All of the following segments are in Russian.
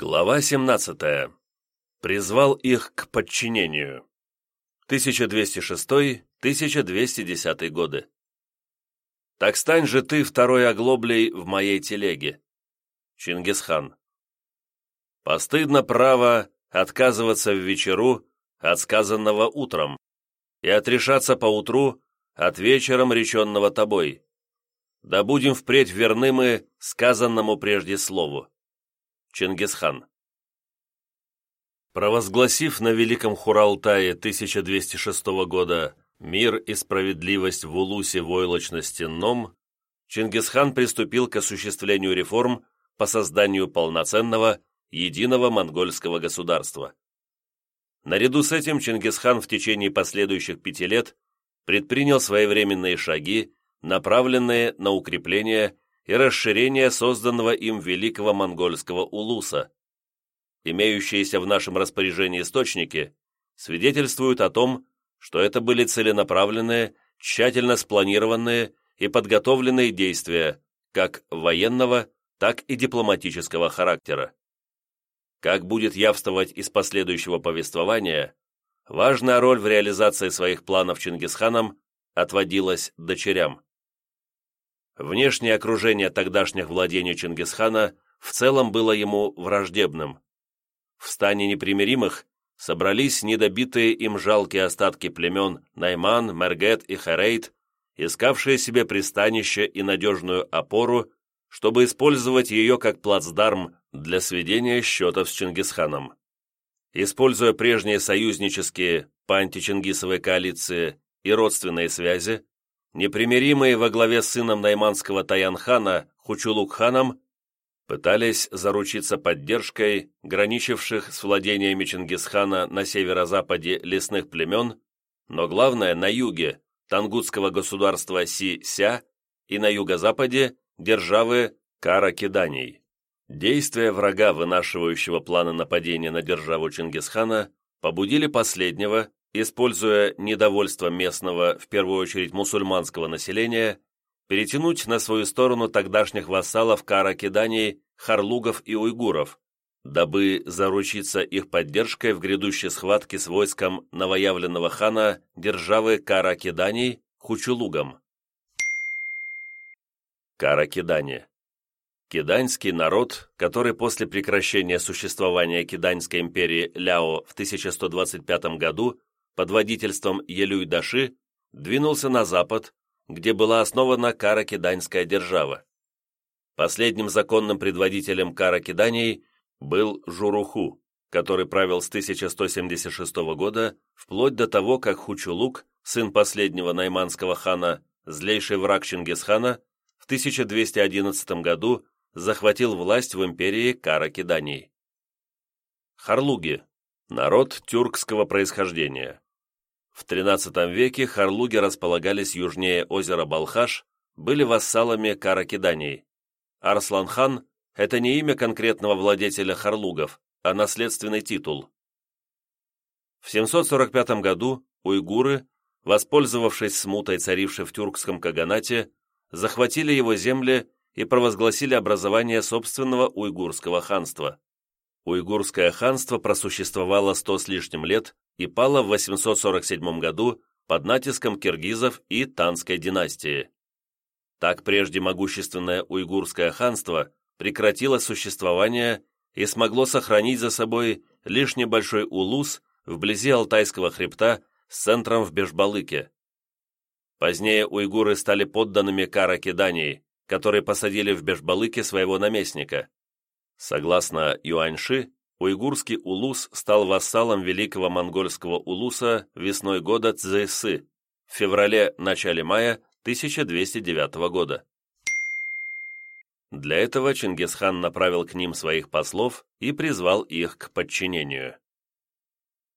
Глава 17. Призвал их к подчинению. 1206-1210 годы. Так стань же ты второй оглоблей в моей телеге. Чингисхан. Постыдно право отказываться в вечеру от сказанного утром и отрешаться поутру от вечером реченного тобой. Да будем впредь верны мы сказанному прежде слову. Чингисхан. Провозгласив на Великом Хуралтае 1206 года мир и справедливость в Улусе войлочности Ном, Чингисхан приступил к осуществлению реформ по созданию полноценного, единого монгольского государства. Наряду с этим Чингисхан в течение последующих пяти лет предпринял своевременные шаги, направленные на укрепление и расширение созданного им великого монгольского улуса. Имеющиеся в нашем распоряжении источники свидетельствуют о том, что это были целенаправленные, тщательно спланированные и подготовленные действия как военного, так и дипломатического характера. Как будет явствовать из последующего повествования, важная роль в реализации своих планов Чингисханом отводилась дочерям. Внешнее окружение тогдашних владений Чингисхана в целом было ему враждебным. В стане непримиримых собрались недобитые им жалкие остатки племен Найман, Мергет и Херейт, искавшие себе пристанище и надежную опору, чтобы использовать ее как плацдарм для сведения счетов с Чингисханом. Используя прежние союзнические по коалиции и родственные связи, непримиримые во главе с сыном найманского Таянхана Хучулук-ханом пытались заручиться поддержкой граничивших с владениями Чингисхана на северо-западе лесных племен, но главное на юге тангутского государства Си-Ся и на юго-западе державы Кара-Киданий. Действия врага, вынашивающего планы нападения на державу Чингисхана, побудили последнего используя недовольство местного, в первую очередь мусульманского населения, перетянуть на свою сторону тогдашних вассалов Кара-Киданий, Харлугов и Уйгуров, дабы заручиться их поддержкой в грядущей схватке с войском новоявленного хана державы Кара-Киданий Хучулугом. Кара-Кидани Киданьский народ, который после прекращения существования Киданьской империи Ляо в 1125 году под водительством Елюй-Даши двинулся на запад, где была основана Каракиданьская держава. Последним законным предводителем Каракиданий был Журуху, который правил с 1176 года вплоть до того, как Хучулук, сын последнего найманского хана, злейший враг Чингисхана, в 1211 году захватил власть в империи Каракиданий. Харлуги – народ тюркского происхождения. В XIII веке харлуги располагались южнее озера Балхаш, были вассалами Каракиданий. Арслан-хан – это не имя конкретного владетеля харлугов, а наследственный титул. В 745 году уйгуры, воспользовавшись смутой, царившей в тюркском каганате, захватили его земли и провозгласили образование собственного уйгурского ханства. Уйгурское ханство просуществовало сто с лишним лет и пала в 847 году под натиском киргизов и Танской династии. Так прежде могущественное уйгурское ханство прекратило существование и смогло сохранить за собой лишь небольшой улус вблизи Алтайского хребта с центром в Бешбалыке. Позднее уйгуры стали подданными Кара Кидании, которые посадили в Бешбалыке своего наместника. Согласно Юаньши, уйгурский улус стал вассалом великого монгольского улуса весной года Цзэсы в феврале-начале мая 1209 года. Для этого Чингисхан направил к ним своих послов и призвал их к подчинению.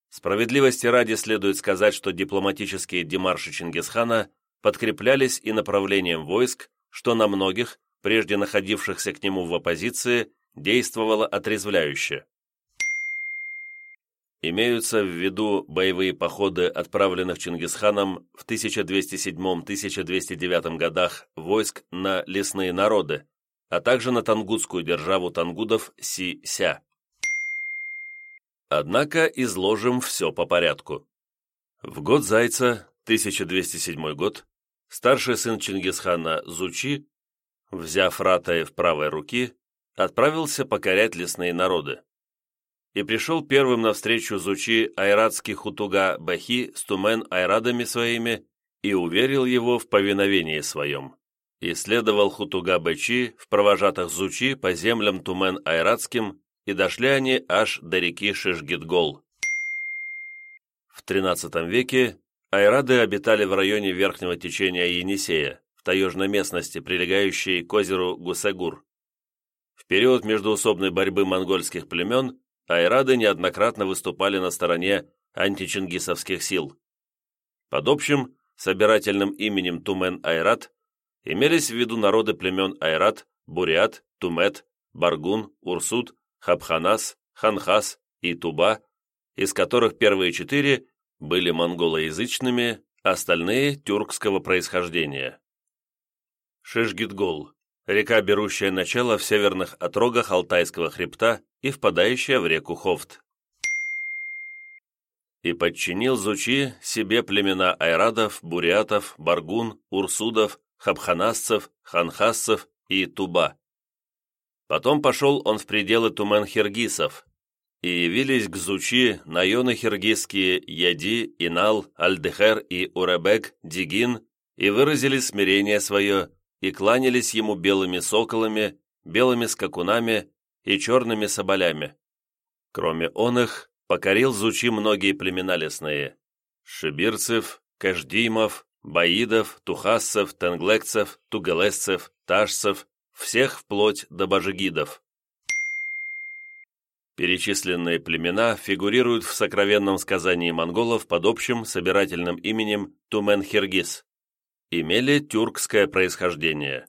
Справедливости ради следует сказать, что дипломатические демарши Чингисхана подкреплялись и направлением войск, что на многих, прежде находившихся к нему в оппозиции, действовало отрезвляюще. Имеются в виду боевые походы, отправленных Чингисханом в 1207-1209 годах войск на лесные народы, а также на тангутскую державу тангудов Си-Ся. Однако изложим все по порядку. В год Зайца, 1207 год, старший сын Чингисхана Зучи, взяв Ратай в правой руки, отправился покорять лесные народы. И пришел первым навстречу Зучи айратский хутуга Бахи с тумен айрадами своими и уверил его в повиновении своем. И следовал хутуга Бачи в провожатых Зучи по землям тумен айратским, и дошли они аж до реки Шишгитгол. В XIII веке айрады обитали в районе верхнего течения Енисея, в таежной местности, прилегающей к озеру Гусегур. В период междуусобной борьбы монгольских племен айрады неоднократно выступали на стороне античингисовских сил. Под общим, собирательным именем Тумен-Айрат имелись в виду народы племен Айрат, Бурят, Тумет, Баргун, Урсут, Хабханас, Ханхас и Туба, из которых первые четыре были монголоязычными, остальные – тюркского происхождения. Шишгитгол – река, берущая начало в северных отрогах Алтайского хребта и впадающая в реку Хофт. И подчинил Зучи себе племена айрадов, бурятов, баргун, урсудов, хабханасцев, ханхасцев и туба. Потом пошел он в пределы тумен-хиргисов, и явились к Зучи наёны хиргизские Яди, Инал, Альдехер и Уребек, Дигин, и выразили смирение свое, и кланялись ему белыми соколами, белыми скакунами и черными соболями. Кроме он их, покорил Зучи многие племена лесные – шибирцев, кашдимов, баидов, тухасцев, тенглексцев, тугалесцев, ташцев, всех вплоть до бажигидов. Перечисленные племена фигурируют в сокровенном сказании монголов под общим собирательным именем Тумен-Хиргиз имели тюркское происхождение.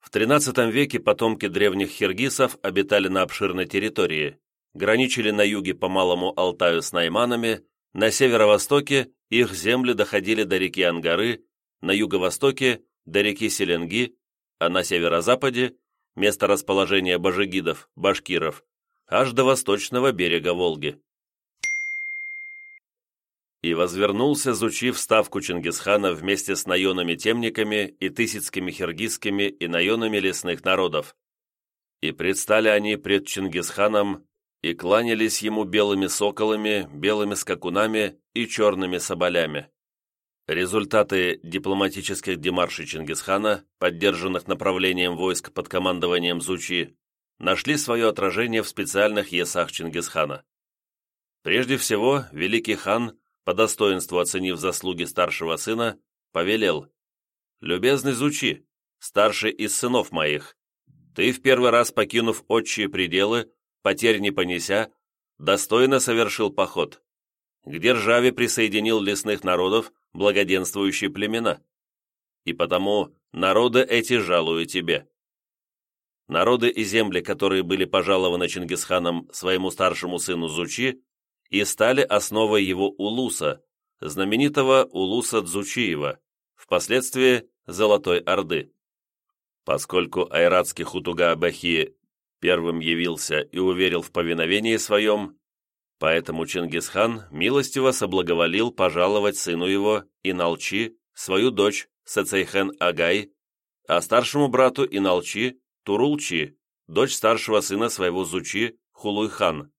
В XIII веке потомки древних хиргисов обитали на обширной территории, граничили на юге по Малому Алтаю с найманами, на северо-востоке их земли доходили до реки Ангары, на юго-востоке – до реки Селенги, а на северо-западе – место расположения бажигидов, башкиров, аж до восточного берега Волги и возвернулся, зучив ставку Чингисхана вместе с наенами-темниками и тысяцкими хиргизскими и наенами лесных народов. И предстали они пред Чингисханом и кланялись ему белыми соколами, белыми скакунами и черными соболями. Результаты дипломатических демаршей Чингисхана, поддержанных направлением войск под командованием Зучи, нашли свое отражение в специальных есах Чингисхана. Прежде всего, великий хан по достоинству оценив заслуги старшего сына, повелел «Любезный Зучи, старший из сынов моих, ты в первый раз, покинув отчие пределы, потерь не понеся, достойно совершил поход. К державе присоединил лесных народов, благоденствующие племена. И потому народы эти жалую тебе. Народы и земли, которые были пожалованы Чингисханом своему старшему сыну Зучи, и стали основой его улуса, знаменитого улуса Дзучиева, впоследствии Золотой Орды. Поскольку айратский хутуга Абахи первым явился и уверил в повиновении своем, поэтому Чингисхан милостиво соблаговолил пожаловать сыну его Иналчи, свою дочь Сацейхен Агай, а старшему брату Иналчи Турулчи, дочь старшего сына своего Зучи Хулуйхан.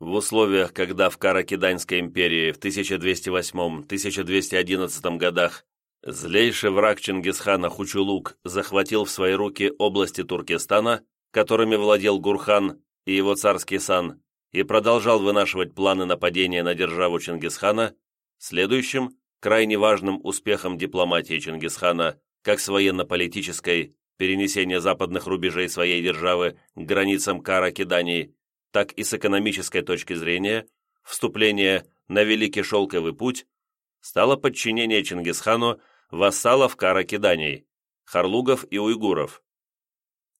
В условиях, когда в Каракиданской империи в 1208-1211 годах злейший враг Чингисхана Хучулук захватил в свои руки области Туркестана, которыми владел Гурхан и его царский сан, и продолжал вынашивать планы нападения на державу Чингисхана, следующим, крайне важным успехом дипломатии Чингисхана как с военно-политической, перенесения западных рубежей своей державы к границам Каракидании, так и с экономической точки зрения, вступление на Великий Шелковый путь стало подчинение Чингисхану вассалов Каракиданий, харлугов и уйгуров.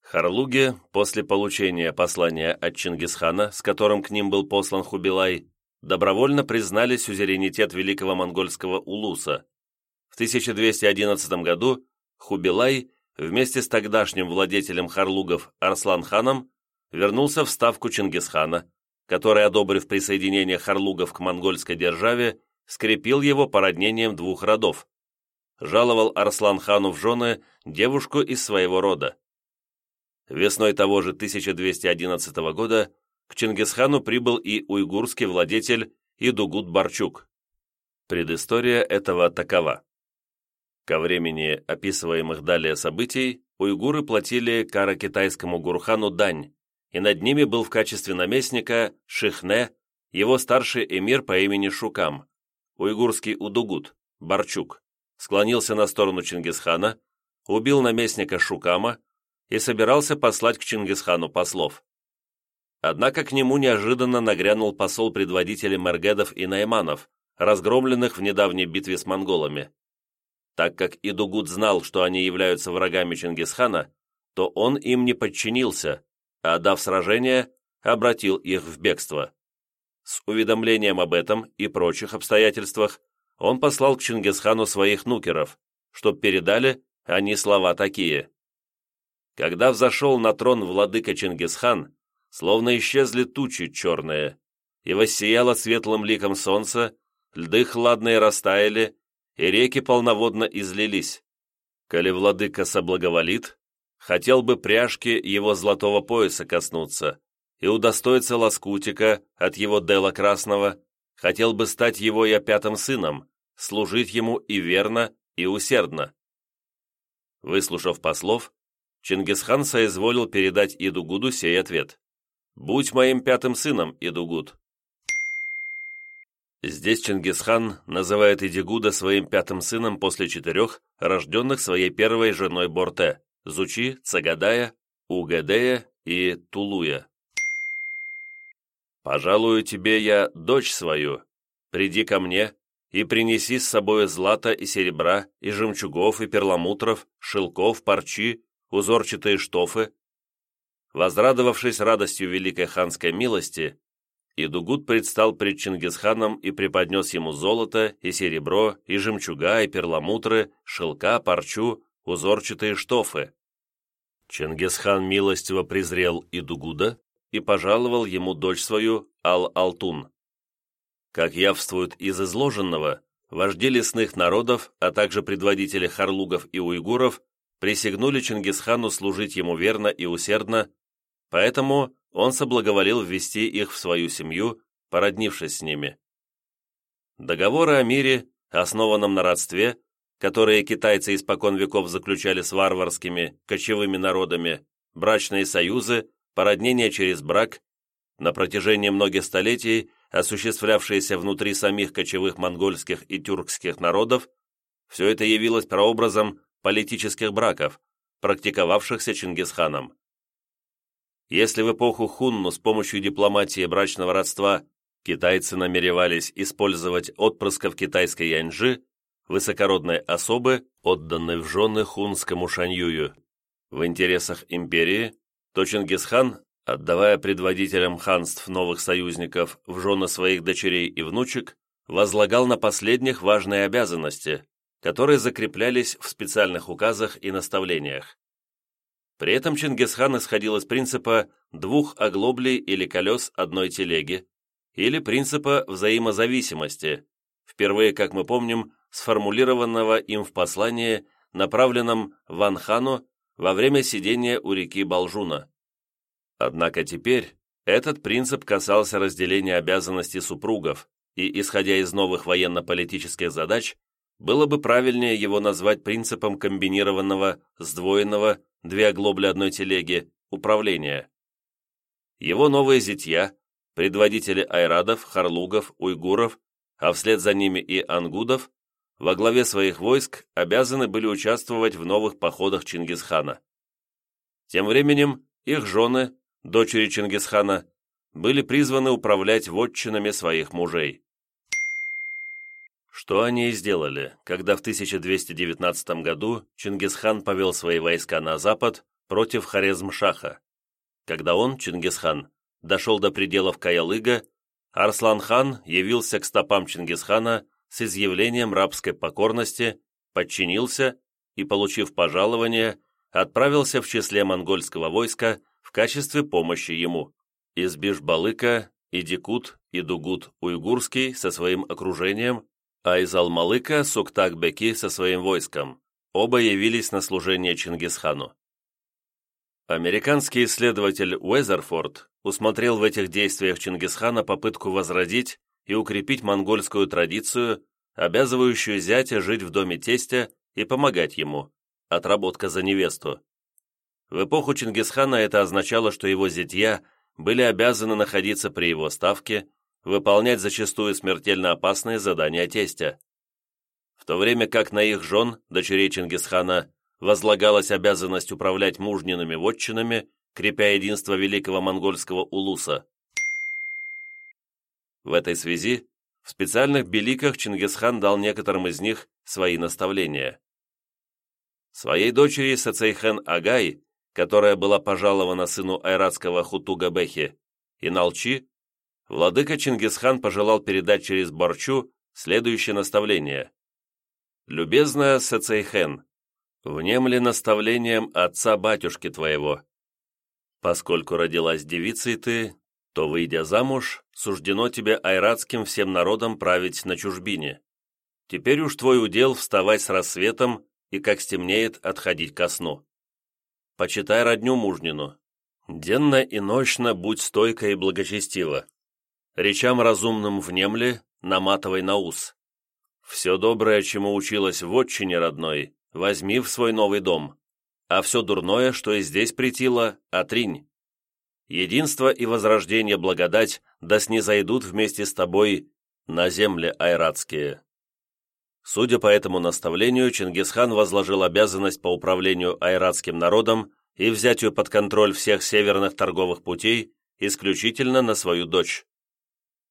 Харлуги, после получения послания от Чингисхана, с которым к ним был послан Хубилай, добровольно признали сюзеренитет великого монгольского улуса. В 1211 году Хубилай вместе с тогдашним владетелем харлугов Арслан-ханом вернулся в ставку Чингисхана, который, одобрив присоединение харлугов к монгольской державе, скрепил его породнением двух родов. Жаловал Арслан-хану в жены девушку из своего рода. Весной того же 1211 года к Чингисхану прибыл и уйгурский владетель Идугут Барчук. Предыстория этого такова. Ко времени описываемых далее событий уйгуры платили каро-китайскому гурхану дань, и над ними был в качестве наместника Шихне, его старший эмир по имени Шукам, уйгурский Удугут, Барчук, склонился на сторону Чингисхана, убил наместника Шукама и собирался послать к Чингисхану послов. Однако к нему неожиданно нагрянул посол предводителей Мергедов и Найманов, разгромленных в недавней битве с монголами. Так как Идугут знал, что они являются врагами Чингисхана, то он им не подчинился, а, дав сражение, обратил их в бегство. С уведомлением об этом и прочих обстоятельствах он послал к Чингисхану своих нукеров, чтоб передали они слова такие. Когда взошел на трон владыка Чингисхан, словно исчезли тучи черные, и воссияло светлым ликом солнца, льды хладные растаяли, и реки полноводно излились. Коли владыка соблаговолит, хотел бы пряжки его золотого пояса коснуться и удостоиться лоскутика от его дела красного, хотел бы стать его я пятым сыном, служить ему и верно, и усердно. Выслушав послов, Чингисхан соизволил передать Идугуду сей ответ. «Будь моим пятым сыном, Идугуд». Здесь Чингисхан называет Идигуда своим пятым сыном после четырех, рожденных своей первой женой Борте – Зучи, Цагадая, Угадея и Тулуя. «Пожалую тебе я дочь свою, приди ко мне и принеси с собой злата и серебра, и жемчугов, и перламутров, шелков, парчи, узорчатые штофы, Возрадовавшись радостью великой ханской милости, Идугут предстал пред Чингисханом и преподнес ему золото, и серебро, и жемчуга, и перламутры, шелка, парчу, узорчатые штофы. Чингисхан милостиво презрел Идугуда и пожаловал ему дочь свою Ал-Алтун. Как явствует из изложенного, вожди лесных народов, а также предводители харлугов и уйгуров присягнули Чингисхану служить ему верно и усердно Поэтому он соблаговолил ввести их в свою семью, породнившись с ними. Договоры о мире, основанном на родстве, которые китайцы испокон веков заключали с варварскими, кочевыми народами, брачные союзы, породнение через брак, на протяжении многих столетий осуществлявшиеся внутри самих кочевых монгольских и тюркских народов, все это явилось прообразом политических браков, практиковавшихся Чингисханом. Если в эпоху Хунну с помощью дипломатии брачного родства китайцы намеревались использовать отпрысков китайской яньжи, высокородной особы, отданной в жены хунскому шаньюю, в интересах империи, то Чингисхан, отдавая предводителям ханств новых союзников в жены своих дочерей и внучек, возлагал на последних важные обязанности, которые закреплялись в специальных указах и наставлениях. При этом Чингисхан исходил из принципа двух оглоблей или колес одной телеги, или принципа взаимозависимости, впервые, как мы помним, сформулированного им в послании, направленном Ван Хану во время сидения у реки Балжуна. Однако теперь этот принцип касался разделения обязанностей супругов, и, исходя из новых военно-политических задач, было бы правильнее его назвать принципом комбинированного, сдвоенного две оглобли одной телеги, управления. Его новые зятья, предводители айрадов, харлугов, уйгуров, а вслед за ними и ангудов, во главе своих войск обязаны были участвовать в новых походах Чингисхана. Тем временем их жены, дочери Чингисхана, были призваны управлять вотчинами своих мужей. Что они и сделали, когда в 1219 году Чингисхан повел свои войска на запад против Хорезм-Шаха. Когда он, Чингисхан, дошел до пределов Каялыга, Арслан-хан явился к стопам Чингисхана с изъявлением рабской покорности, подчинился и, получив пожалование, отправился в числе монгольского войска в качестве помощи ему. Из Бишбалыка Идикут и Дугут Уйгурский со своим окружением, а из Алмалыка Суктак-Беки со своим войском. Оба явились на служение Чингисхану. Американский исследователь Уэзерфорд усмотрел в этих действиях Чингисхана попытку возродить и укрепить монгольскую традицию, обязывающую зятя жить в доме тестя и помогать ему, отработка за невесту. В эпоху Чингисхана это означало, что его зятья были обязаны находиться при его ставке, выполнять зачастую смертельно опасные задания тестя. В то время как на их жен, дочерей Чингисхана, возлагалась обязанность управлять мужниными вотчинами, крепя единство великого монгольского улуса. В этой связи в специальных беликах Чингисхан дал некоторым из них свои наставления. Своей дочери Сацейхен Агай, которая была пожалована сыну айратского Хутуга Бехи, и Налчи, владыка Чингисхан пожелал передать через Борчу следующее наставление. «Любезная Сацейхен, внемли наставлением отца-батюшки твоего. Поскольку родилась девицей ты, то, выйдя замуж, суждено тебе айратским всем народом править на чужбине. Теперь уж твой удел вставать с рассветом и, как стемнеет, отходить ко сну. Почитай родню мужнину. Денно и ночно будь стойка и благочестива. Речам разумным внемли, наматывай на ус. Все доброе, чему училась в отчине родной, возьми в свой новый дом, а все дурное, что и здесь притило, отринь. Единство и возрождение благодать да снизойдут вместе с тобой на земле айратские». Судя по этому наставлению, Чингисхан возложил обязанность по управлению айратским народом и взятию под контроль всех северных торговых путей исключительно на свою дочь.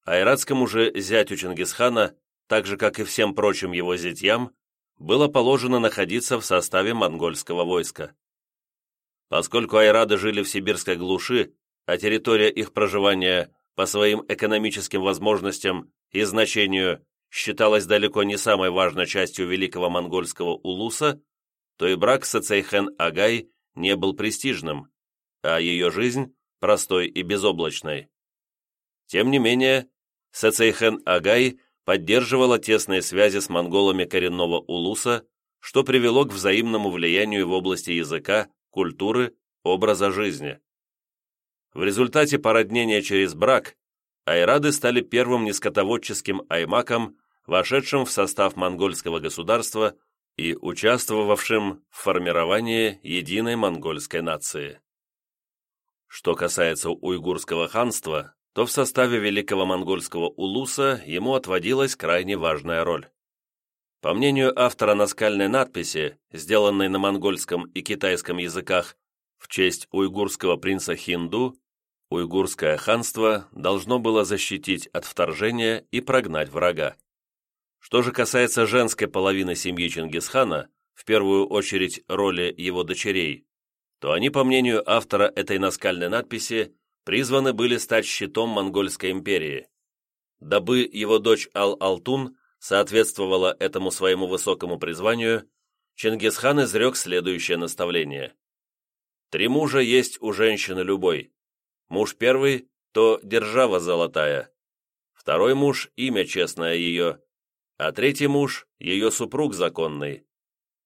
Айратскому же зятю Чингисхана, так же как и всем прочим его зятьям, было положено находиться в составе монгольского войска. Поскольку айрады жили в сибирской глуши, а территория их проживания по своим экономическим возможностям и значению считалась далеко не самой важной частью великого монгольского улуса, то и брак с Ацейхен Агай не был престижным, а ее жизнь – простой и безоблачной. Тем не менее, Сацейхен Агай поддерживала тесные связи с монголами коренного улуса, что привело к взаимному влиянию в области языка, культуры, образа жизни. В результате породнения через брак айрады стали первым нескотоводческим аймаком, вошедшим в состав монгольского государства и участвовавшим в формировании единой монгольской нации. Что касается уйгурского ханства, то в составе Великого Монгольского улуса ему отводилась крайне важная роль. По мнению автора наскальной надписи, сделанной на монгольском и китайском языках в честь уйгурского принца Хинду, уйгурское ханство должно было защитить от вторжения и прогнать врага. Что же касается женской половины семьи Чингисхана, в первую очередь роли его дочерей, то они, по мнению автора этой наскальной надписи, призваны были стать щитом Монгольской империи. Дабы его дочь Ал-Алтун соответствовала этому своему высокому призванию, Чингисхан изрек следующее наставление. «Три мужа есть у женщины любой. Муж первый – то держава золотая. Второй муж – имя честное ее, а третий муж – ее супруг законный.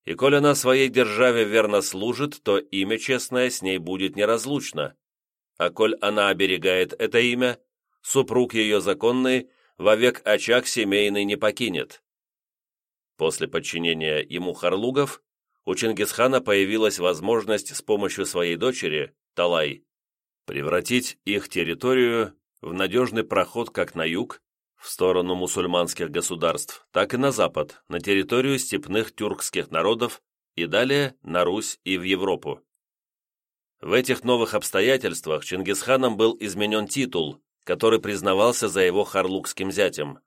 И коль она своей державе верно служит, то имя честное с ней будет неразлучно а коль она оберегает это имя, супруг ее законный вовек очаг семейный не покинет. После подчинения ему харлугов, у Чингисхана появилась возможность с помощью своей дочери, Талай, превратить их территорию в надежный проход как на юг, в сторону мусульманских государств, так и на запад, на территорию степных тюркских народов и далее на Русь и в Европу. В этих новых обстоятельствах Чингисханом был изменен титул, который признавался за его харлукским зятем.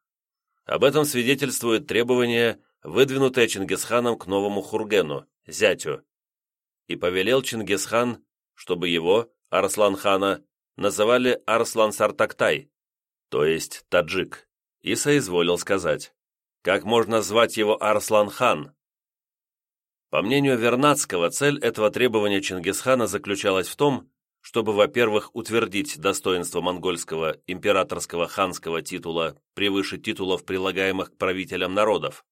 Об этом свидетельствует требование, выдвинутое Чингисханом к новому Хургену, зятю. И повелел Чингисхан, чтобы его, Арслан-хана, называли Арслан-Сартактай, то есть таджик, и соизволил сказать, как можно звать его Арслан-хан, по мнению Вернадского, цель этого требования Чингисхана заключалась в том, чтобы, во-первых, утвердить достоинство монгольского императорского ханского титула превыше титулов, прилагаемых к правителям народов,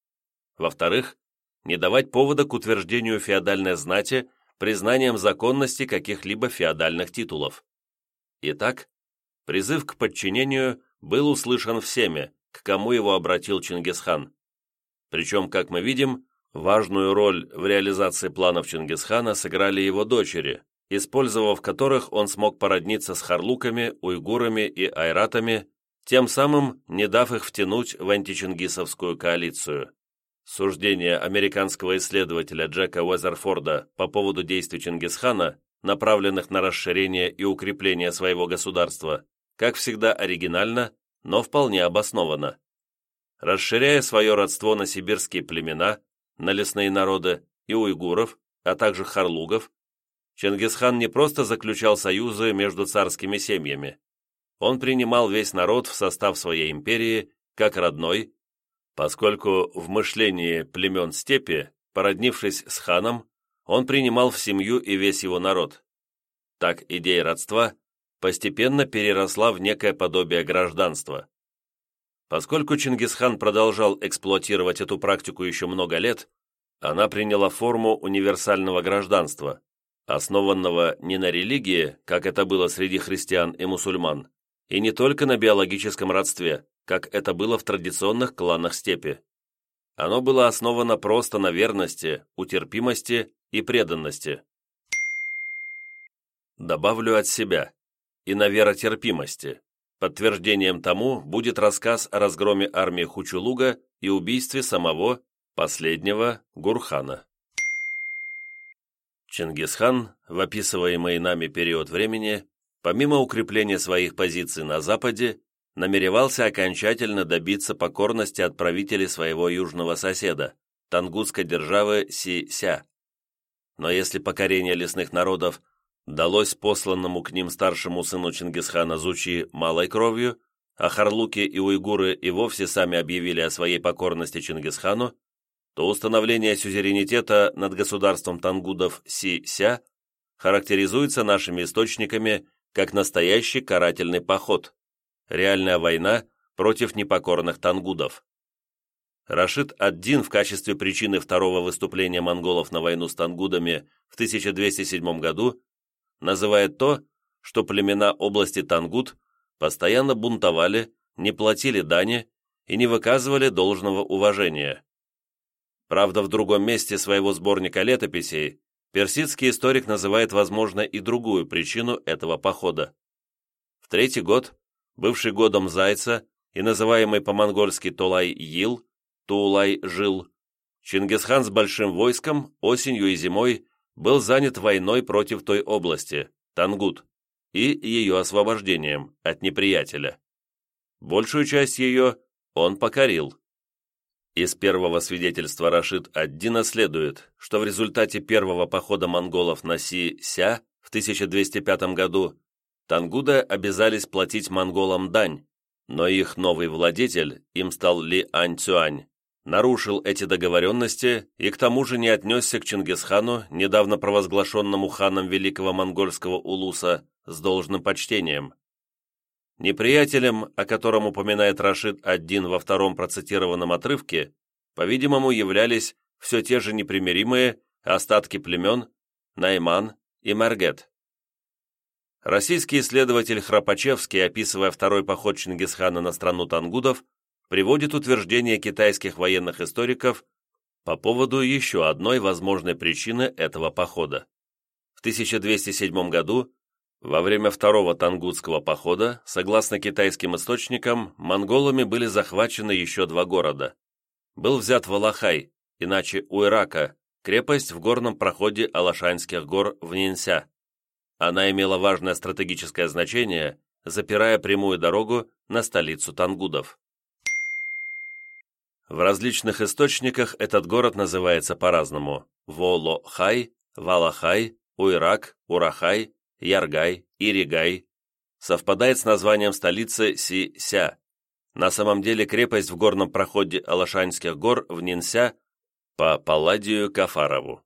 во-вторых, не давать повода к утверждению феодальной знати признанием законности каких-либо феодальных титулов. Итак, призыв к подчинению был услышан всеми, к кому его обратил Чингисхан. Причем, как мы видим, важную роль в реализации планов Чингисхана сыграли его дочери, использовав которых он смог породниться с харлуками, уйгурами и айратами, тем самым не дав их втянуть в античингисовскую коалицию. Суждение американского исследователя Джека Уэзерфорда по поводу действий Чингисхана, направленных на расширение и укрепление своего государства, как всегда оригинально, но вполне обоснованно. Расширяя свое родство на сибирские племена, на лесные народы и уйгуров, а также харлугов, Чингисхан не просто заключал союзы между царскими семьями. Он принимал весь народ в состав своей империи как родной поскольку в мышлении племен степи, породнившись с ханом, он принимал в семью и весь его народ. Так идея родства постепенно переросла в некое подобие гражданства. Поскольку Чингисхан продолжал эксплуатировать эту практику еще много лет, она приняла форму универсального гражданства, основанного не на религии, как это было среди христиан и мусульман, и не только на биологическом родстве, как это было в традиционных кланах степи. Оно было основано просто на верности, утерпимости и преданности. Добавлю от себя. И на веротерпимости. Подтверждением тому будет рассказ о разгроме армии Хучулуга и убийстве самого, последнего, Гурхана. Чингисхан, в описываемый нами период времени, помимо укрепления своих позиций на Западе, намеревался окончательно добиться покорности от правителей своего южного соседа, тангутской державы Си-Ся. Но если покорение лесных народов далось посланному к ним старшему сыну Чингисхана Зучи малой кровью, а харлуки и уйгуры и вовсе сами объявили о своей покорности Чингисхану, то установление сюзеренитета над государством тангудов Си-Ся характеризуется нашими источниками как настоящий карательный поход, реальная война против непокорных тангудов. Рашид ад-Дин в качестве причины второго выступления монголов на войну с тангудами в 1207 году называет то, что племена области Тангут постоянно бунтовали, не платили дани и не выказывали должного уважения. Правда, в другом месте своего сборника летописей персидский историк называет, возможно, и другую причину этого похода. В третий год бывший годом Зайца и называемый по-монгольски Тулай-Йил, Тулай-Жил, Чингисхан с большим войском осенью и зимой был занят войной против той области, Тангут, и ее освобождением от неприятеля. Большую часть ее он покорил. Из первого свидетельства Рашид ад-Дина следует, что в результате первого похода монголов на Си-Ся в 1205 году Тангуда обязались платить монголам дань, но их новый владетель, им стал Ли Ань Цюань, нарушил эти договоренности и к тому же не отнесся к Чингисхану, недавно провозглашенному ханом Великого Монгольского Улуса, с должным почтением. Неприятелем, о котором упоминает Рашид один во втором процитированном отрывке, по-видимому, являлись все те же непримиримые остатки племен Найман и Маргет. Российский исследователь Храпачевский, описывая второй поход Чингисхана на страну тангудов, приводит утверждение китайских военных историков по поводу еще одной возможной причины этого похода. В 1207 году, во время второго тангутского похода, согласно китайским источникам, монголами были захвачены еще два города. Был взят Валахай, иначе Уирака, крепость в горном проходе Алашанских гор в Нинся. Она имела важное стратегическое значение, запирая прямую дорогу на столицу тангудов. В различных источниках этот город называется по-разному – Волохай, Валахай, Уйрак, Урахай, Яргай, Иригай. Совпадает с названием столицы Си-Ся. На самом деле крепость в горном проходе Алашанских гор в Нинся по Палладию Кафарову.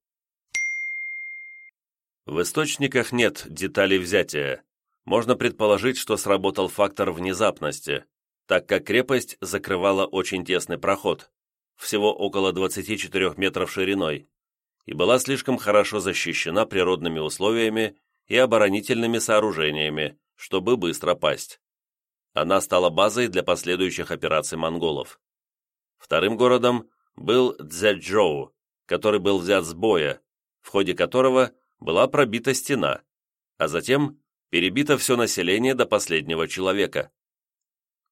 В источниках нет деталей взятия. Можно предположить, что сработал фактор внезапности, так как крепость закрывала очень тесный проход, всего около 24 метров шириной, и была слишком хорошо защищена природными условиями и оборонительными сооружениями, чтобы быстро пасть. Она стала базой для последующих операций монголов. Вторым городом был Цзэджоу, который был взят с боя, в ходе которого была пробита стена, а затем перебито все население до последнего человека.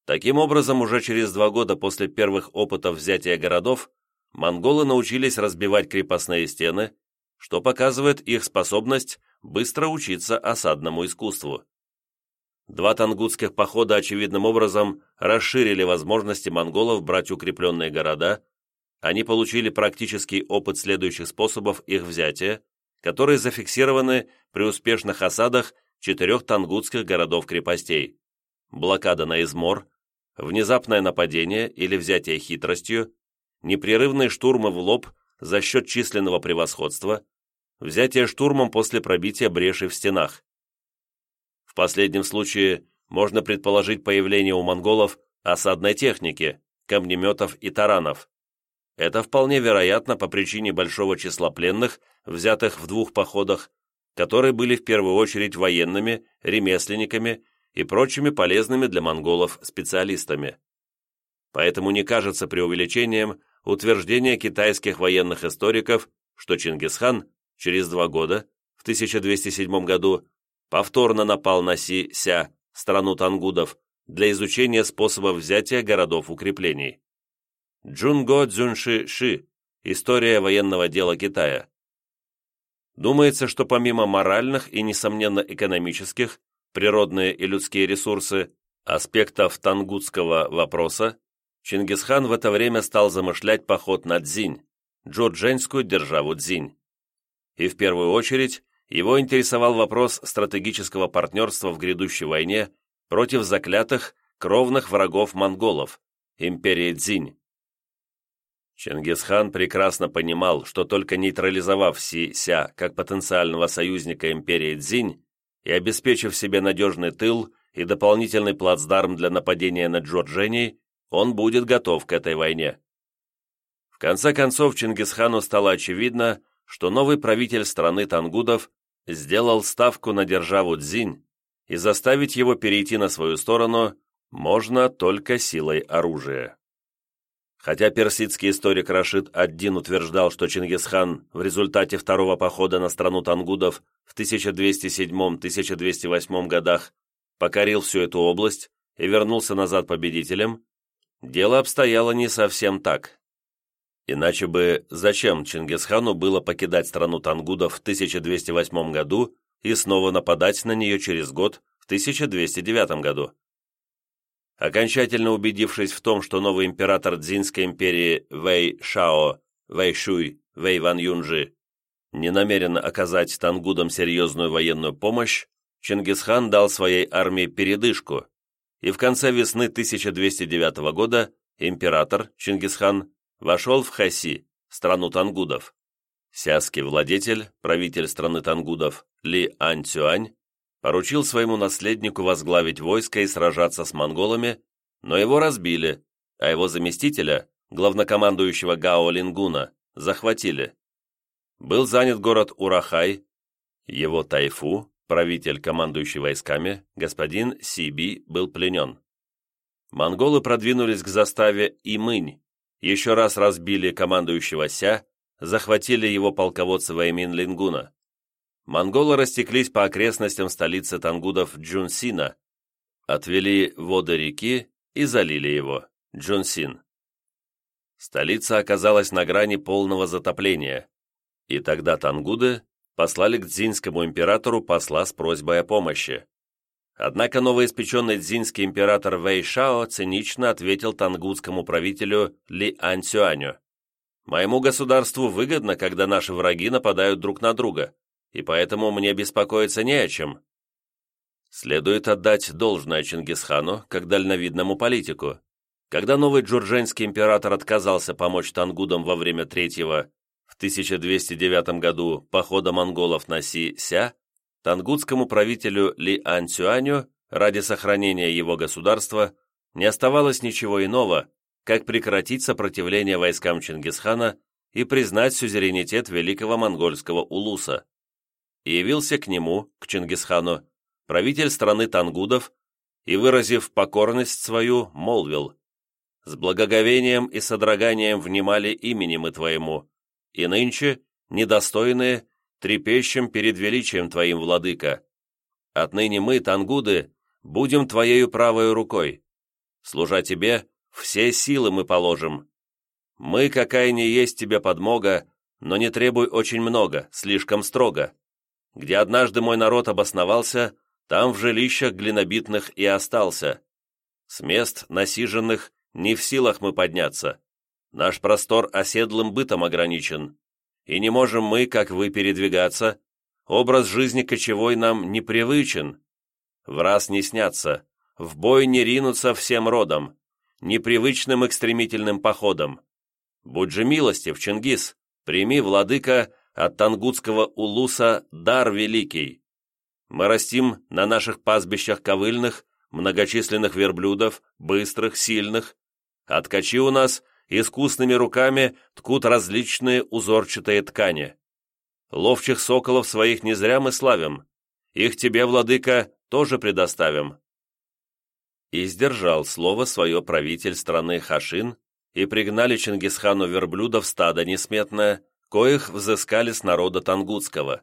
Таким образом, уже через два года после первых опытов взятия городов, монголы научились разбивать крепостные стены, что показывает их способность быстро учиться осадному искусству. Два тангутских похода очевидным образом расширили возможности монголов брать укрепленные города, они получили практический опыт следующих способов их взятия, которые зафиксированы при успешных осадах четырех тангутских городов-крепостей – блокада на Измор, внезапное нападение или взятие хитростью, непрерывные штурмы в лоб за счет численного превосходства, взятие штурмом после пробития брешей в стенах. В последнем случае можно предположить появление у монголов осадной техники, камнеметов и таранов. Это вполне вероятно по причине большого числа пленных, взятых в двух походах, которые были в первую очередь военными, ремесленниками и прочими полезными для монголов специалистами. Поэтому не кажется преувеличением утверждение китайских военных историков, что Чингисхан через два года, в 1207 году, повторно напал на Си-Ся, страну тангудов, для изучения способов взятия городов-укреплений. Джунго Цзюнши Ши. История военного дела Китая. Думается, что помимо моральных и, несомненно, экономических, природные и людские ресурсы, аспектов тангутского вопроса, Чингисхан в это время стал замышлять поход на Цзинь, джурдженскую державу Цзинь. И в первую очередь его интересовал вопрос стратегического партнерства в грядущей войне против заклятых, кровных врагов монголов, империи Цзинь. Чингисхан прекрасно понимал, что только нейтрализовав Си-Ся как потенциального союзника империи Цзинь и обеспечив себе надежный тыл и дополнительный плацдарм для нападения на Джорджини, он будет готов к этой войне. В конце концов, Чингисхану стало очевидно, что новый правитель страны тангудов сделал ставку на державу Цзинь, и заставить его перейти на свою сторону можно только силой оружия. Хотя персидский историк Рашид Ад-Дин утверждал, что Чингисхан в результате второго похода на страну тангудов в 1207-1208 годах покорил всю эту область и вернулся назад победителем, дело обстояло не совсем так. Иначе бы зачем Чингисхану было покидать страну тангудов в 1208 году и снова нападать на нее через год в 1209 году? Окончательно убедившись в том, что новый император Дзинской империи Вэй Шао, Вэй Шуй, Вэй Ван Юнжи не намерен оказать тангудам серьезную военную помощь, Чингисхан дал своей армии передышку, и в конце весны 1209 года император Чингисхан вошел в Хаси, страну тангудов. Сяский владетель, правитель страны тангудов Ли Ань Цюань, поручил своему наследнику возглавить войско и сражаться с монголами, но его разбили, а его заместителя, главнокомандующего Гао Лингуна, захватили. Был занят город Урахай, его Тайфу, правитель, командующий войсками, господин Сиби, был пленен. Монголы продвинулись к заставе Имынь, еще раз разбили командующего Ся, захватили его полководца Ваймин Лингуна монголы растеклись по окрестностям столицы тангудов Джунсина, отвели воды реки и залили его, Джунсин. Столица оказалась на грани полного затопления, и тогда тангуды послали к дзинскому императору посла с просьбой о помощи. Однако новоиспеченный дзинский император Вэй Шао цинично ответил тангутскому правителю Ли Ань «Моему государству выгодно, когда наши враги нападают друг на друга и поэтому мне беспокоиться не о чем. Следует отдать должное Чингисхану, как дальновидному политику. Когда новый джурдженский император отказался помочь тангудам во время третьего, в 1209 году похода монголов на Си-Ся, тангутскому правителю Ли Ань Цюаню ради сохранения его государства не оставалось ничего иного, как прекратить сопротивление войскам Чингисхана и признать сюзеренитет великого монгольского улуса. Явился к нему, к Чингисхану, правитель страны тангудов, и, выразив покорность свою, молвил, «С благоговением и содроганием внимали имени мы Твоему, и нынче, недостойные, трепещем перед величием Твоим, Владыка. Отныне мы, тангуды, будем Твоею правой рукой. Служа Тебе, все силы мы положим. Мы, какая не есть Тебе подмога, но не требуй очень много, слишком строго. Где однажды мой народ обосновался, там в жилищах глинобитных и остался. С мест насиженных не в силах мы подняться. Наш простор оседлым бытом ограничен, и не можем мы, как вы, передвигаться. Образ жизни кочевой нам непривычен. В раз не снятся, в бой не ринуться всем родом, непривычным экстремительным походом. Будь же милостив, Чингис, прими, владыка, от тангутского улуса дар великий. Мы растим на наших пастбищах ковыльных, многочисленных верблюдов, быстрых, сильных. А ткачи у нас искусными руками ткут различные узорчатые ткани. Ловчих соколов своих не зря мы славим. Их тебе, владыка, тоже предоставим. И сдержал слово свое правитель страны Хашин, и пригнали Чингисхану верблюдов стадо несметное, коих взыскали с народа Тангутского.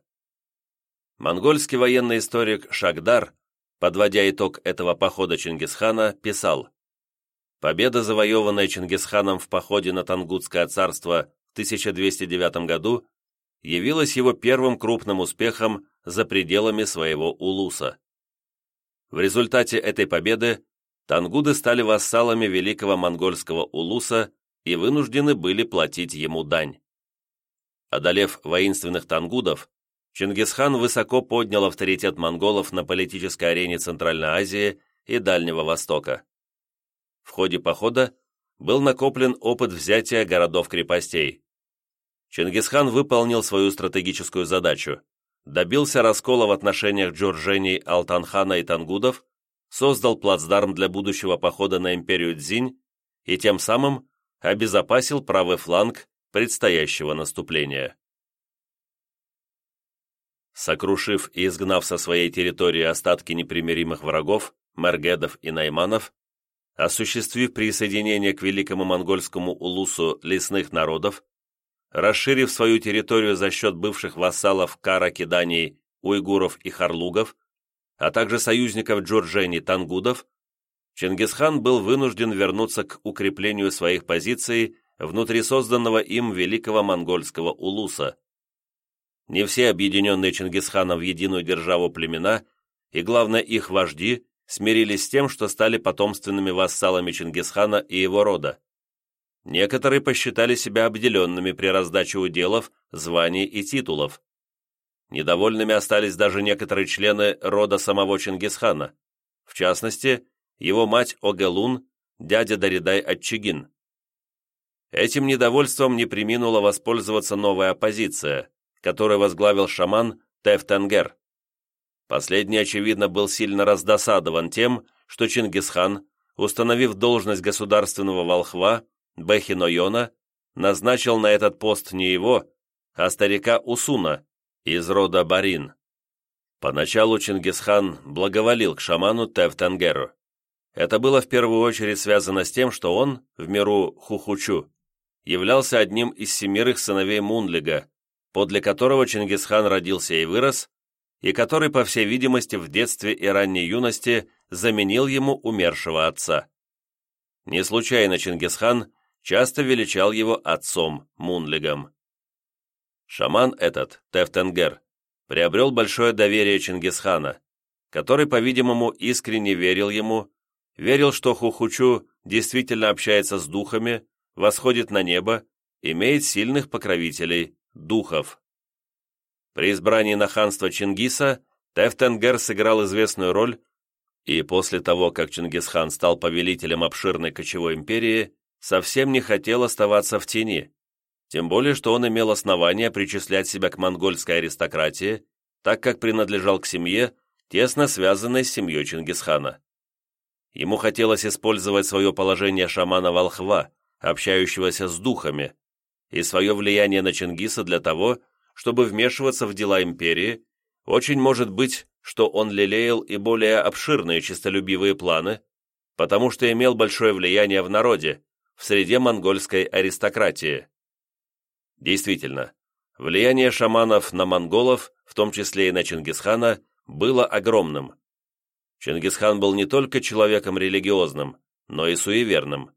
Монгольский военный историк Шагдар, подводя итог этого похода Чингисхана, писал Победа, завоеванная Чингисханом в походе на Тангутское царство в 1209 году, явилась его первым крупным успехом за пределами своего улуса. В результате этой победы тангуды стали вассалами великого монгольского улуса и вынуждены были платить ему дань. Одолев воинственных тангудов, Чингисхан высоко поднял авторитет монголов на политической арене Центральной Азии и Дальнего Востока. В ходе похода был накоплен опыт взятия городов-крепостей. Чингисхан выполнил свою стратегическую задачу, добился раскола в отношениях Джуржений Алтанхана и Тангудов, создал плацдарм для будущего похода на империю Дзинь и тем самым обезопасил правый фланг предстоящего наступления. Сокрушив и изгнав со своей территории остатки непримиримых врагов, мергедов и найманов, осуществив присоединение к великому монгольскому улусу лесных народов, расширив свою территорию за счет бывших вассалов Кара Киданий, уйгуров и харлугов, а также союзников Джуржени Тангудов, Чингисхан был вынужден вернуться к укреплению своих позиций внутри созданного им великого монгольского улуса. Не все объединенные Чингисханом в единую державу племена и, главное, их вожди смирились с тем, что стали потомственными вассалами Чингисхана и его рода. Некоторые посчитали себя обделенными при раздаче уделов, званий и титулов. Недовольными остались даже некоторые члены рода самого Чингисхана, в частности, его мать Огелун, дядя Даридай Отчигин. Этим недовольством не приминула воспользоваться новая оппозиция, которую возглавил шаман Тефтенгер. Последний, очевидно, был сильно раздосадован тем, что Чингисхан, установив должность государственного волхва, Бехинойона, назначил на этот пост не его, а старика Усуна из рода Барин. Поначалу Чингисхан благоволил к шаману Тевтенгеру. Это было в первую очередь связано с тем, что он, в миру Хухучу, являлся одним из семерых сыновей Мунлига, подле которого Чингисхан родился и вырос, и который, по всей видимости, в детстве и ранней юности заменил ему умершего отца. Не случайно Чингисхан часто величал его отцом Мунлигом. Шаман этот, Тефтенгер, приобрел большое доверие Чингисхана, который, по-видимому, искренне верил ему, верил, что Хухучу действительно общается с духами, восходит на небо, имеет сильных покровителей, духов. При избрании на ханство Чингиса Тефтенгер сыграл известную роль, и после того, как Чингисхан стал повелителем обширной кочевой империи, совсем не хотел оставаться в тени. тем более, что он имел основания причислять себя к монгольской аристократии, так как принадлежал к семье, тесно связанной с семьей Чингисхана. Ему хотелось использовать свое положение шамана-волхва, общающегося с духами, и свое влияние на Чингиса для того, чтобы вмешиваться в дела империи, очень может быть, что он лелеял и более обширные честолюбивые планы, потому что имел большое влияние в народе, в среде монгольской аристократии. Действительно, влияние шаманов на монголов, в том числе и на Чингисхана, было огромным. Чингисхан был не только человеком религиозным, но и суеверным.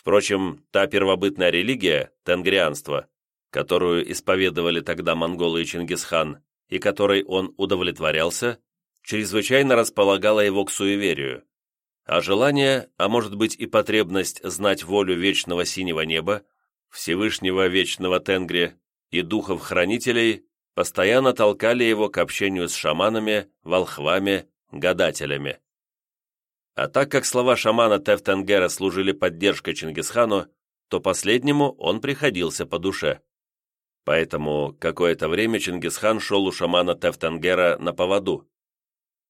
Впрочем, та первобытная религия, тенгрианство, которую исповедовали тогда монголы и Чингисхан, и которой он удовлетворялся, чрезвычайно располагала его к суеверию. А желание, а может быть и потребность знать волю вечного синего неба, Всевышнего Вечного Тенгри и духов-хранителей постоянно толкали его к общению с шаманами, волхвами, гадателями. А так как слова шамана Тефтенгера служили поддержкой Чингисхану, то последнему он приходился по душе. Поэтому какое-то время Чингисхан шел у шамана Тефтенгера на поводу.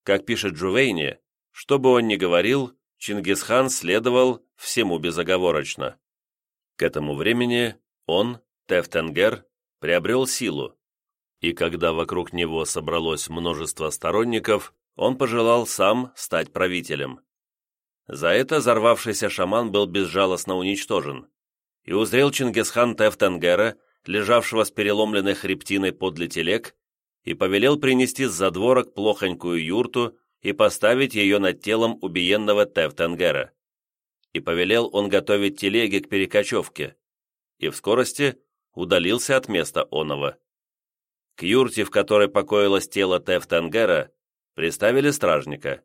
Как пишет Джувейни, что бы он ни говорил, Чингисхан следовал всему безоговорочно. К этому времени он, Тефтенгер, приобрел силу, и когда вокруг него собралось множество сторонников, он пожелал сам стать правителем. За это взорвавшийся шаман был безжалостно уничтожен, и узрел Чингисхан Тефтенгера, лежавшего с переломленной хребтиной подле телег, и повелел принести с задворок плохонькую юрту и поставить ее над телом убиенного Тефтенгера и повелел он готовить телеги к перекочевке, и в скорости удалился от места оного. К юрте, в которой покоилось тело Тефтангера, приставили стражника.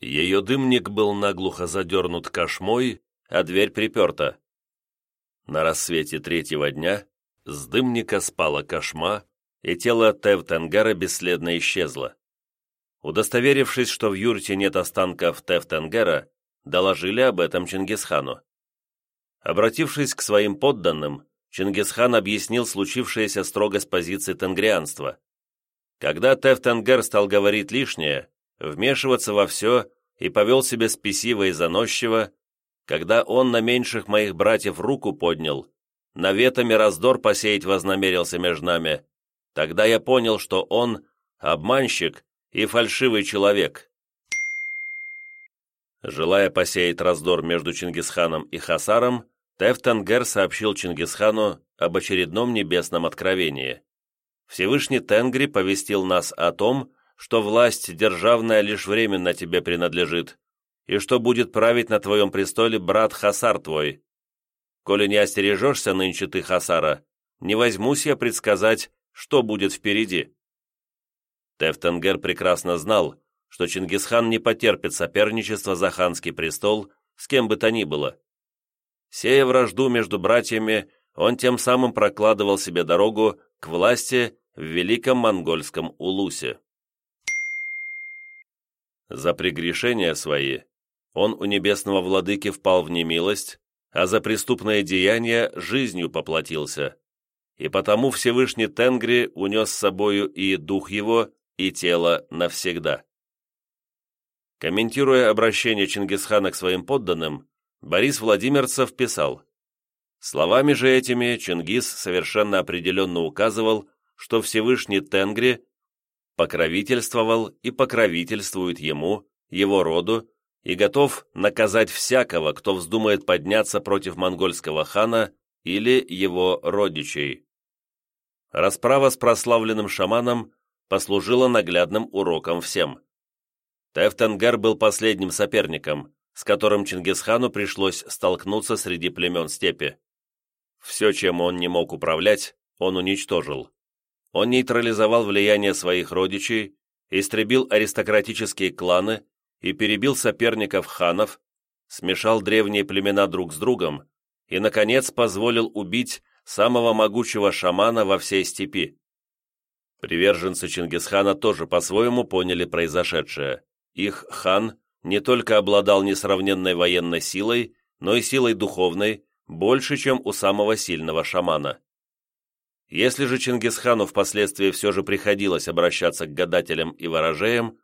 Ее дымник был наглухо задернут кошмой, а дверь приперта. На рассвете третьего дня с дымника спала кошма, и тело Тевтангера бесследно исчезло. Удостоверившись, что в юрте нет останков Тевтангера, доложили об этом Чингисхану. Обратившись к своим подданным, Чингисхан объяснил случившееся строго с позиции тенгрианства. Когда Тефтенгер стал говорить лишнее, вмешиваться во все и повел себя спесиво и заносчиво, когда он на меньших моих братьев руку поднял, наветами раздор посеять вознамерился между нами, тогда я понял, что он обманщик и фальшивый человек, Желая посеять раздор между Чингисханом и Хасаром, Тефтангер сообщил Чингисхану об очередном небесном откровении. Всевышний Тенгри повестил нас о том, что власть державная лишь временно тебе принадлежит, и что будет править на твоем престоле брат Хасар твой. Коли не остережешься нынче ты Хасара, не возьмусь я предсказать, что будет впереди. Тефтенгер прекрасно знал, что Чингисхан не потерпит соперничества за ханский престол с кем бы то ни было. Сея вражду между братьями, он тем самым прокладывал себе дорогу к власти в великом монгольском Улусе. За прегрешения свои он у небесного владыки впал в немилость, а за преступное деяние жизнью поплатился. И потому Всевышний Тенгри унес с собою и дух его, и тело навсегда. Комментируя обращение Чингисхана к своим подданным, Борис Владимирцев писал, «Словами же этими Чингис совершенно определенно указывал, что Всевышний Тенгри покровительствовал и покровительствует ему, его роду, и готов наказать всякого, кто вздумает подняться против монгольского хана или его родичей. Расправа с прославленным шаманом послужила наглядным уроком всем. Тефтенгер был последним соперником, с которым Чингисхану пришлось столкнуться среди племен степи. Все, чем он не мог управлять, он уничтожил. Он нейтрализовал влияние своих родичей, истребил аристократические кланы и перебил соперников ханов, смешал древние племена друг с другом и, наконец, позволил убить самого могучего шамана во всей степи. Приверженцы Чингисхана тоже по-своему поняли произошедшее. Их хан не только обладал несравненной военной силой, но и силой духовной, больше, чем у самого сильного шамана. Если же Чингисхану впоследствии все же приходилось обращаться к гадателям и ворожеям,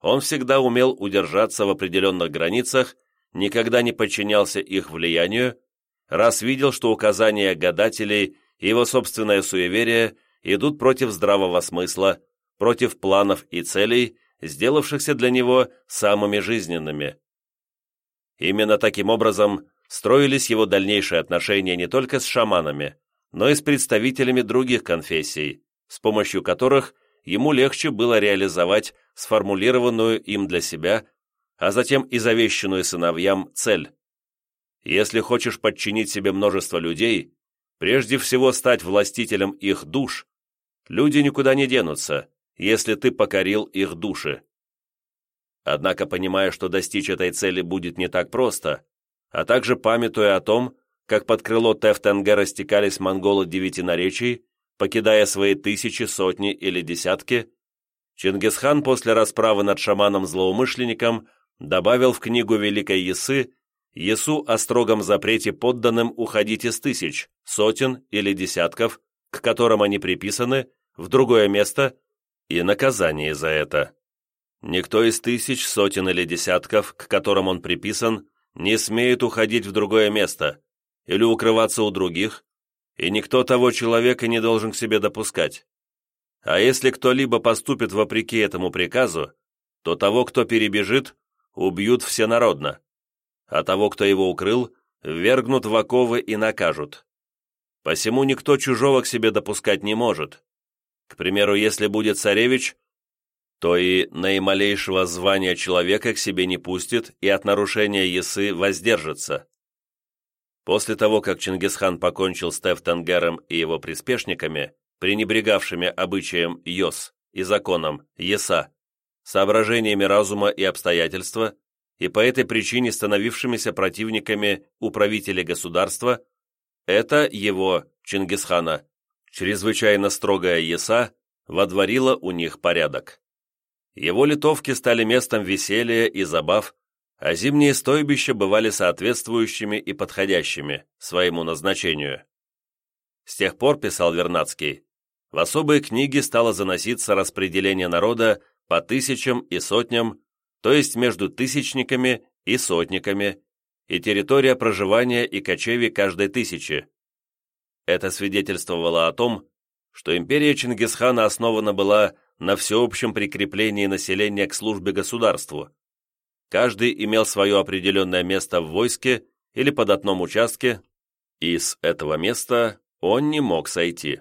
он всегда умел удержаться в определенных границах, никогда не подчинялся их влиянию, раз видел, что указания гадателей и его собственное суеверие идут против здравого смысла, против планов и целей, сделавшихся для него самыми жизненными. Именно таким образом строились его дальнейшие отношения не только с шаманами, но и с представителями других конфессий, с помощью которых ему легче было реализовать сформулированную им для себя, а затем и завещанную сыновьям цель. Если хочешь подчинить себе множество людей, прежде всего стать властителем их душ, люди никуда не денутся, если ты покорил их души. Однако, понимая, что достичь этой цели будет не так просто, а также памятуя о том, как под крыло Тефтенге растекались монголы девяти наречий, покидая свои тысячи, сотни или десятки, Чингисхан после расправы над шаманом-злоумышленником добавил в книгу Великой Ясы Ясу о строгом запрете подданным уходить из тысяч, сотен или десятков, к которым они приписаны, в другое место, и наказание за это. Никто из тысяч, сотен или десятков, к которым он приписан, не смеет уходить в другое место или укрываться у других, и никто того человека не должен к себе допускать. А если кто-либо поступит вопреки этому приказу, то того, кто перебежит, убьют всенародно, а того, кто его укрыл, ввергнут в оковы и накажут. Посему никто чужого к себе допускать не может. К примеру, если будет царевич, то и наималейшего звания человека к себе не пустит и от нарушения ясы воздержится. После того, как Чингисхан покончил с Тефтангером и его приспешниками, пренебрегавшими обычаем Йос и законом Еса, соображениями разума и обстоятельства, и по этой причине становившимися противниками управителей государства, это его, Чингисхана, чрезвычайно строгая Еса, водворила у них порядок. Его литовки стали местом веселья и забав, а зимние стойбища бывали соответствующими и подходящими своему назначению. С тех пор, писал Вернадский, в особые книги стало заноситься распределение народа по тысячам и сотням, то есть между тысячниками и сотниками, и территория проживания и кочеви каждой тысячи. Это свидетельствовало о том, что империя Чингисхана основана была на всеобщем прикреплении населения к службе государству, Каждый имел свое определенное место в войске или под одном участке, и с этого места он не мог сойти.